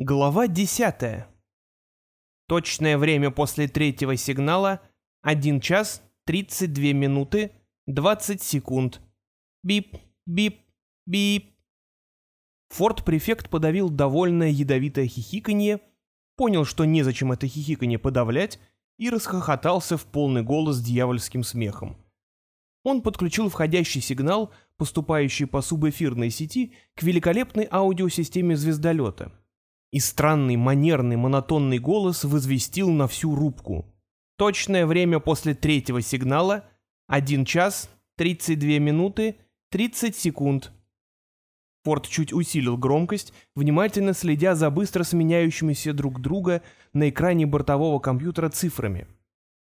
Глава 10. Точное время после третьего сигнала — 1 час 32 минуты 20 секунд. Бип, бип, бип. Форт-префект подавил довольное ядовитое хихиканье, понял, что незачем это хихиканье подавлять, и расхохотался в полный голос дьявольским смехом. Он подключил входящий сигнал, поступающий по субэфирной сети, к великолепной аудиосистеме звездолета — и странный манерный монотонный голос возвестил на всю рубку. Точное время после третьего сигнала — 1 час 32 минуты 30 секунд. Форд чуть усилил громкость, внимательно следя за быстро сменяющимися друг друга на экране бортового компьютера цифрами.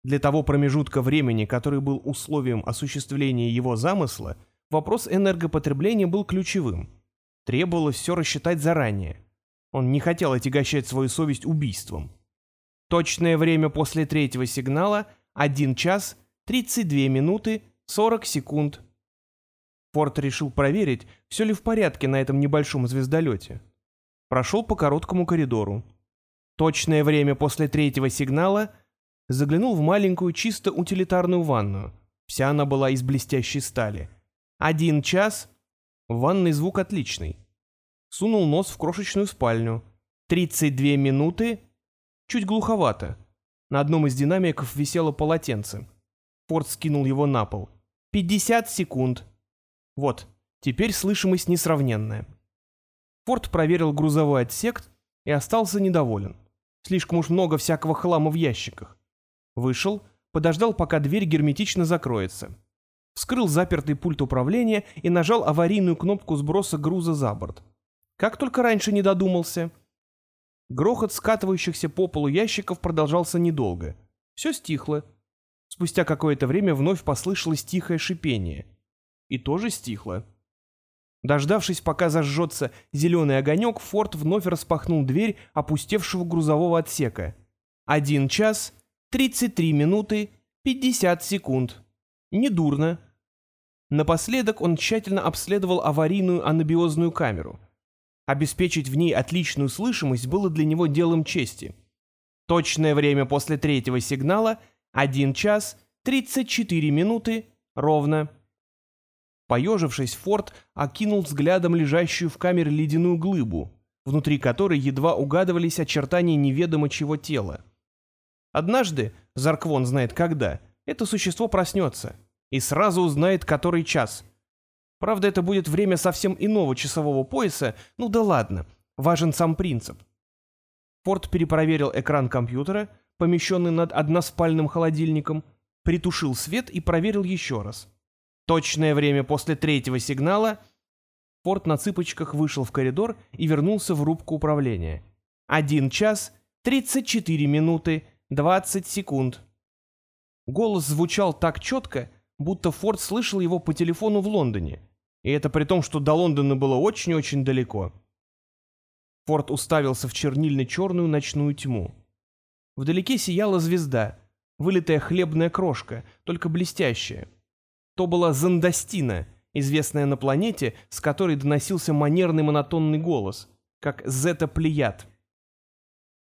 Для того промежутка времени, который был условием осуществления его замысла, вопрос энергопотребления был ключевым. Требовалось все рассчитать заранее. Он не хотел отягощать свою совесть убийством. Точное время после третьего сигнала — 1 час 32 минуты 40 секунд. Форд решил проверить, все ли в порядке на этом небольшом звездолете. Прошел по короткому коридору. Точное время после третьего сигнала заглянул в маленькую чисто утилитарную ванную. Вся она была из блестящей стали. Один час. Ванный звук отличный. Сунул нос в крошечную спальню. 32 минуты. Чуть глуховато. На одном из динамиков висело полотенце. Форд скинул его на пол. 50 секунд. Вот, теперь слышимость несравненная. Форд проверил грузовой отсек и остался недоволен. Слишком уж много всякого хлама в ящиках. Вышел, подождал, пока дверь герметично закроется. Вскрыл запертый пульт управления и нажал аварийную кнопку сброса груза за борт. Как только раньше не додумался. Грохот скатывающихся по полу ящиков продолжался недолго. Все стихло. Спустя какое-то время вновь послышалось тихое шипение. И тоже стихло. Дождавшись, пока зажжется зеленый огонек, Форд вновь распахнул дверь опустевшего грузового отсека. Один час, 33 минуты, 50 секунд. Недурно. Напоследок он тщательно обследовал аварийную анабиозную камеру. Обеспечить в ней отличную слышимость было для него делом чести. Точное время после третьего сигнала — 1 час 34 минуты ровно. Поежившись, Форд окинул взглядом лежащую в камере ледяную глыбу, внутри которой едва угадывались очертания неведомо чего тела. Однажды, Зарквон знает когда, это существо проснется и сразу узнает, который час — Правда, это будет время совсем иного часового пояса, ну да ладно, важен сам принцип. Форд перепроверил экран компьютера, помещенный над односпальным холодильником, притушил свет и проверил еще раз. Точное время после третьего сигнала Форд на цыпочках вышел в коридор и вернулся в рубку управления. Один час, 34 минуты, 20 секунд. Голос звучал так четко, будто Форд слышал его по телефону в Лондоне, и это при том, что до Лондона было очень-очень далеко. Форд уставился в чернильно-черную ночную тьму. Вдалеке сияла звезда, вылитая хлебная крошка, только блестящая. То была Зандастина, известная на планете, с которой доносился манерный монотонный голос, как Зета-Плеяд.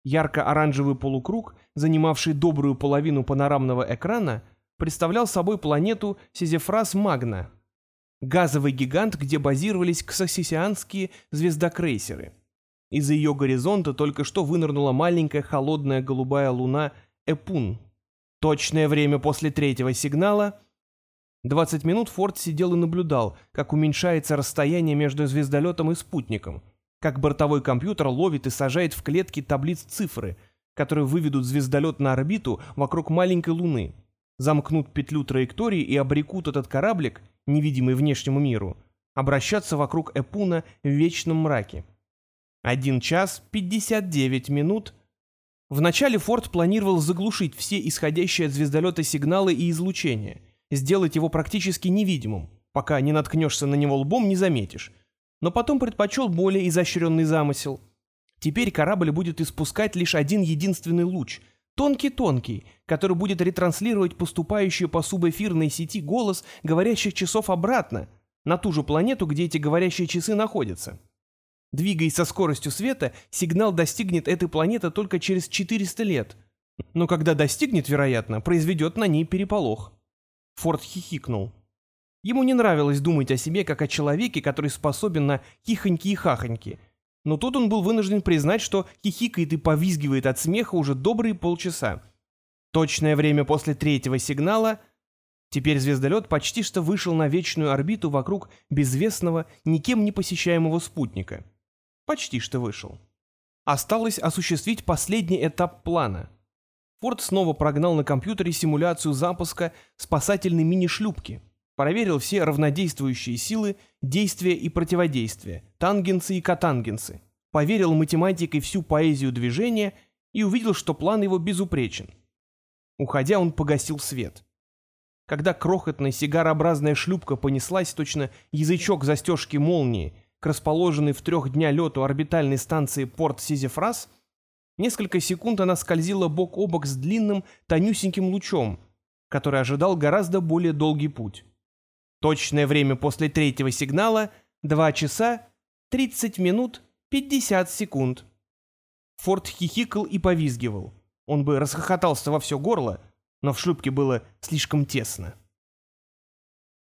Ярко-оранжевый полукруг, занимавший добрую половину панорамного экрана, представлял собой планету Сизефрас Магна — газовый гигант, где базировались ксасисианские звездокрейсеры. Из-за ее горизонта только что вынырнула маленькая холодная голубая луна Эпун. Точное время после третьего сигнала... 20 минут Форд сидел и наблюдал, как уменьшается расстояние между звездолетом и спутником, как бортовой компьютер ловит и сажает в клетки таблиц цифры, которые выведут звездолет на орбиту вокруг маленькой Луны, замкнут петлю траектории и обрекут этот кораблик невидимый внешнему миру, обращаться вокруг Эпуна в вечном мраке. Один час пятьдесят девять минут. Вначале Форд планировал заглушить все исходящие от звездолета сигналы и излучения, сделать его практически невидимым, пока не наткнешься на него лбом, не заметишь. Но потом предпочел более изощренный замысел. Теперь корабль будет испускать лишь один единственный луч, Тонкий-тонкий, который будет ретранслировать поступающую по субэфирной сети голос говорящих часов обратно, на ту же планету, где эти говорящие часы находятся. Двигаясь со скоростью света, сигнал достигнет этой планеты только через 400 лет. Но когда достигнет, вероятно, произведет на ней переполох. Форд хихикнул. Ему не нравилось думать о себе как о человеке, который способен на хихоньки и хахоньки. Но тут он был вынужден признать, что хихикает и повизгивает от смеха уже добрые полчаса. Точное время после третьего сигнала... Теперь звездолет почти что вышел на вечную орбиту вокруг безвестного, никем не посещаемого спутника. Почти что вышел. Осталось осуществить последний этап плана. Форд снова прогнал на компьютере симуляцию запуска спасательной мини-шлюпки, проверил все равнодействующие силы, действия и противодействия, тангенсы и котангенсы, поверил математикой всю поэзию движения и увидел, что план его безупречен. Уходя, он погасил свет. Когда крохотная сигарообразная шлюпка понеслась, точно язычок застежки молнии, к расположенной в трех дня лету орбитальной станции порт Сизифрас, несколько секунд она скользила бок о бок с длинным, тонюсеньким лучом, который ожидал гораздо более долгий путь. Точное время после третьего сигнала — 2 часа 30 минут 50 секунд. Форд хихикал и повизгивал. Он бы расхохотался во все горло, но в шлюпке было слишком тесно.